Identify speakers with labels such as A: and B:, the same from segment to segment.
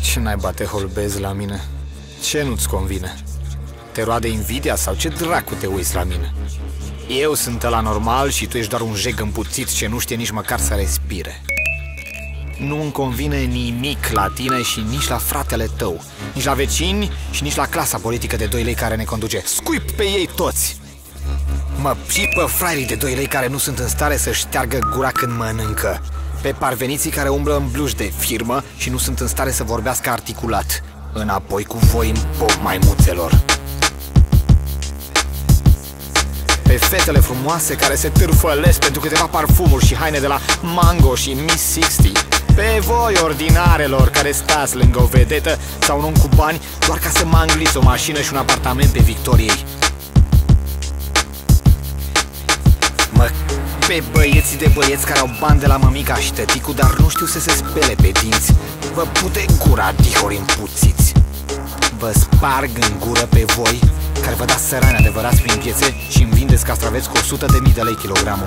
A: Ce naiba te holbezi la mine? Ce nu-ți convine? Te roade invidia sau ce dracu te uiți la mine? Eu sunt la normal și tu ești doar un jeg împuțit ce nu știe nici măcar să respire. Nu îmi convine nimic la tine și nici la fratele tău, nici la vecini și nici la clasa politică de 2 lei care ne conduce. Scuip pe ei toți! Mă și pe fraierii de 2 lei care nu sunt în stare să șteargă gura când mănâncă. Pe parveniții care umblă în bluși de firmă și nu sunt în stare să vorbească articulat. Înapoi cu voi în pop maimuțelor. Pe fetele frumoase care se târfălesc pentru câteva parfumuri și haine de la Mango și Miss 60 Pe voi ordinarelor care stați lângă o vedetă sau un om cu bani doar ca să mangliți o mașină și un apartament pe Victoriei pe băieții de băieți care au bani de la mămica și tăticu Dar nu știu să se spele pe dinți. Vă pute gura, dihori împuțiți. Vă sparg în gură pe voi Care vă dați sărani adevărați prin piețe Și îmi vindeți castraveți cu 100 de mii de lei kilogramul.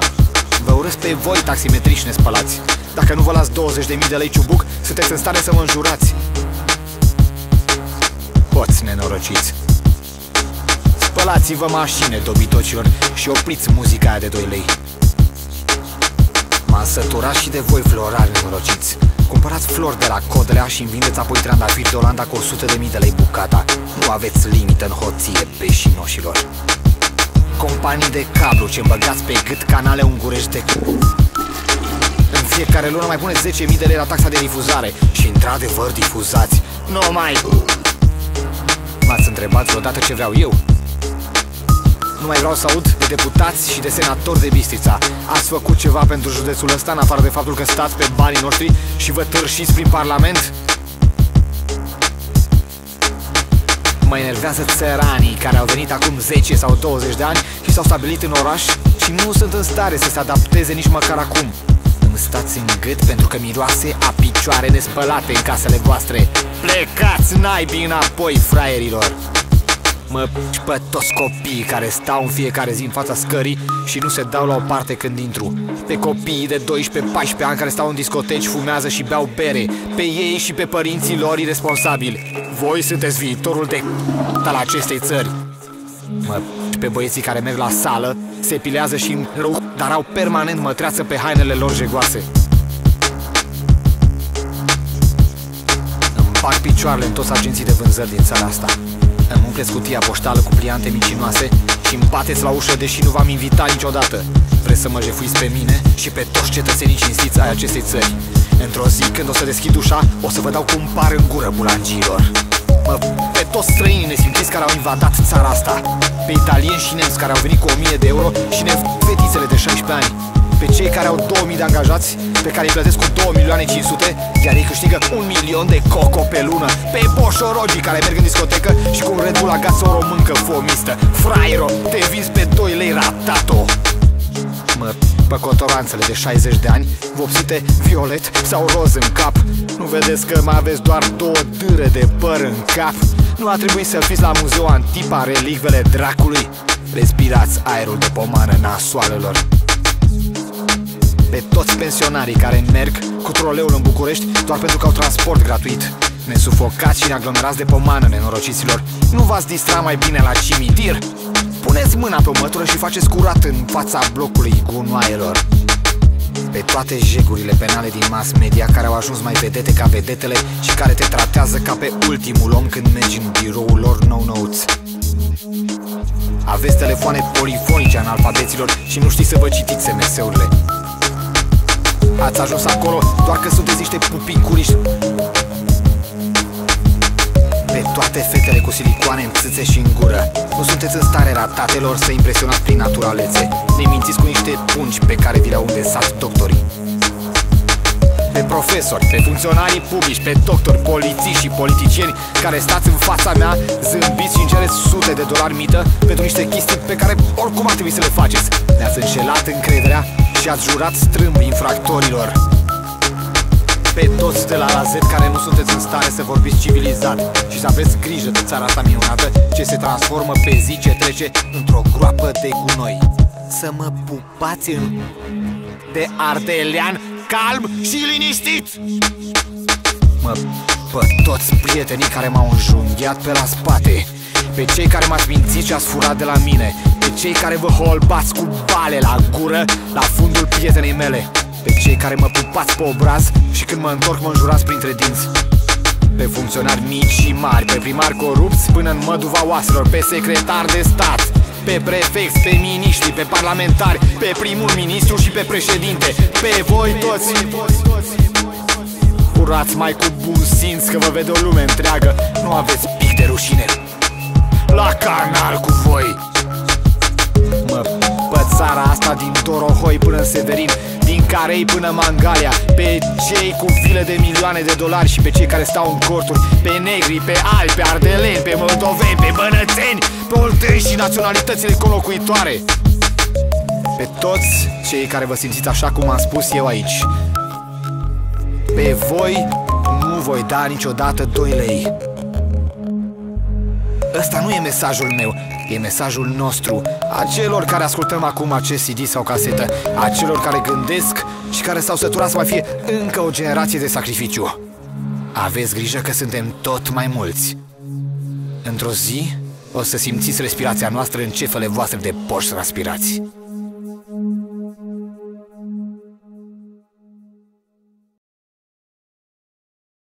A: Vă urăsc pe voi taximetriști nespălați. Dacă nu vă las 20 de mii de lei ciubuc Sunteți în stare să mă înjurați. Poți nenorociți. Spălați-vă mașine, dobitocilor Și opriți muzica aia de 2 lei M-am săturat și de voi florari nenorociți. Cumpărați flori de la Codrea și îmi vindeți apoi trandafiri de Olanda cu 100 de mii de lei bucata. Nu aveți limită în hoție, peșinoșilor. Companii de cablu ce băgați pe gât canale ungurești de În fiecare lună mai puneți 10.000 de lei la taxa de difuzare. Și într-adevăr difuzați. Nu mai... M-ați întrebat vreodată ce vreau eu? Nu mai vreau să aud de deputați și de senatori de Bistrița Ați făcut ceva pentru județul ăsta În afară de faptul că stați pe banii noștri Și vă târșiți prin parlament? Mă enervează țăranii care au venit acum 10 sau 20 de ani Și s-au stabilit în oraș Și nu sunt în stare să se adapteze nici măcar acum Îmi stați în gât pentru că miroase a picioare nespălate în casele voastre Plecați naibii înapoi, fraierilor! Mă pe toți copiii care stau în fiecare zi în fața scării și nu se dau la o parte când intru. Pe copiii de 12-14 ani care stau în discoteci, fumează și beau bere. Pe ei și pe părinții lor irresponsabili. Voi sunteți viitorul de al acestei țări. Mă pe băieții care merg la sală, se epilează și în rău, dar au permanent mătreață pe hainele lor jegoase. Îmi bag picioarele în toți agenții de vânzări din țara asta îmi umpleți cutia poștală cu pliante micinoase Și îmi bateți la ușă deși nu v-am invitat niciodată. Vreți să mă jefuiți pe mine și pe toți cetățenii cinstiți ai acestei țări? Într-o zi când o să deschid ușa, o să vă dau cum par în gură bulangilor. Mă, pe toți străinii nesimțiți care au invadat țara asta. Pe italieni și nemți care au venit cu 1000 de euro și ne fetițele de 16 ani pe cei care au 2000 de angajați, pe care îi plătesc cu 2 milioane 500, iar ei câștigă un milion de coco pe lună, pe boșorogii care merg în discotecă și cu un Red Bull agață o româncă fomistă. Fraiero, te vinzi pe 2 lei ratato! Mă, pe cotoranțele de 60 de ani, vopsite violet sau roz în cap Nu vedeți că mai aveți doar două dâre de păr în cap? Nu a trebuit să fiți la Muzeul Antipa relicvele dracului? Respirați aerul de pomană nasoalelor pe toți pensionarii care merg cu troleul în București doar pentru că au transport gratuit. Ne sufocați și ne aglomerați de pomană, nenorociților. Nu v-ați distra mai bine la cimitir? Puneți mâna pe o mătură și faceți curat în fața blocului gunoaielor. Pe toate jegurile penale din mass media care au ajuns mai vedete ca vedetele și care te tratează ca pe ultimul om când mergi în biroul lor no-notes. Aveți telefoane polifonice analfabeților și nu știți să vă citiți SMS-urile. Ați ajuns acolo doar că sunteți niște pupicuriști Pe toate fetele cu silicoane în țâțe și în gură. Nu sunteți în stare ratatelor să impresionați prin naturalețe. Ne mințiți cu niște pungi pe care vi le-au îndesat doctorii. Pe profesori, pe funcționarii publici, pe doctori, polițiști și politicieni care stați în fața mea, zâmbiți și încereți sute de dolari mită pentru niște chestii pe care oricum ar trebui să le faceți. Ne-ați înșelat încrederea și ați jurat strâmb infractorilor. Pe toți de la la Z care nu sunteți în stare să vorbiți civilizat. Și să aveți grijă de țara asta minunată Ce se transformă pe zi ce trece într-o groapă de gunoi. Să mă pupați în... de ardelean calm și liniștit! Mă Pe toți prietenii care m-au înjunghiat pe la spate Pe cei care m-ați mințit și ați furat de la mine. Pe cei care vă holbați cu bale la gură La fundul prietenei mele. Pe cei care mă pupați pe obraz Și când mă întorc mă înjurați printre dinți. Pe funcționari mici și mari, pe primari corupți până în măduva oaselor, pe secretar de stat pe prefecți, pe miniștri, pe parlamentari, pe primul ministru și pe președinte. Pe voi toți. Curați mai cu bun simț că vă vede o lume întreagă. Nu aveți pic de rușine La canal cu voi. Mă, pe țara asta din Dorohoi până în Severin din Carei până Mangalia Pe cei cu file de milioane de dolari Și pe cei care stau în corturi Pe negri, pe albi, pe ardeleni, pe moldoveni, pe bănățeni Pe olteni și naționalitățile colocuitoare Pe toți cei care vă simțiți așa cum am spus eu aici. Pe voi nu voi da niciodată 2 lei Ăsta nu e mesajul meu, e mesajul nostru A celor care ascultăm acum acest CD sau casetă A celor care gândesc și care s-au săturat să mai fie încă o generație de sacrificiu. Aveți grijă că suntem tot mai mulți. Într-o zi o să simțiți respirația noastră în cefele voastre de poși să aspirați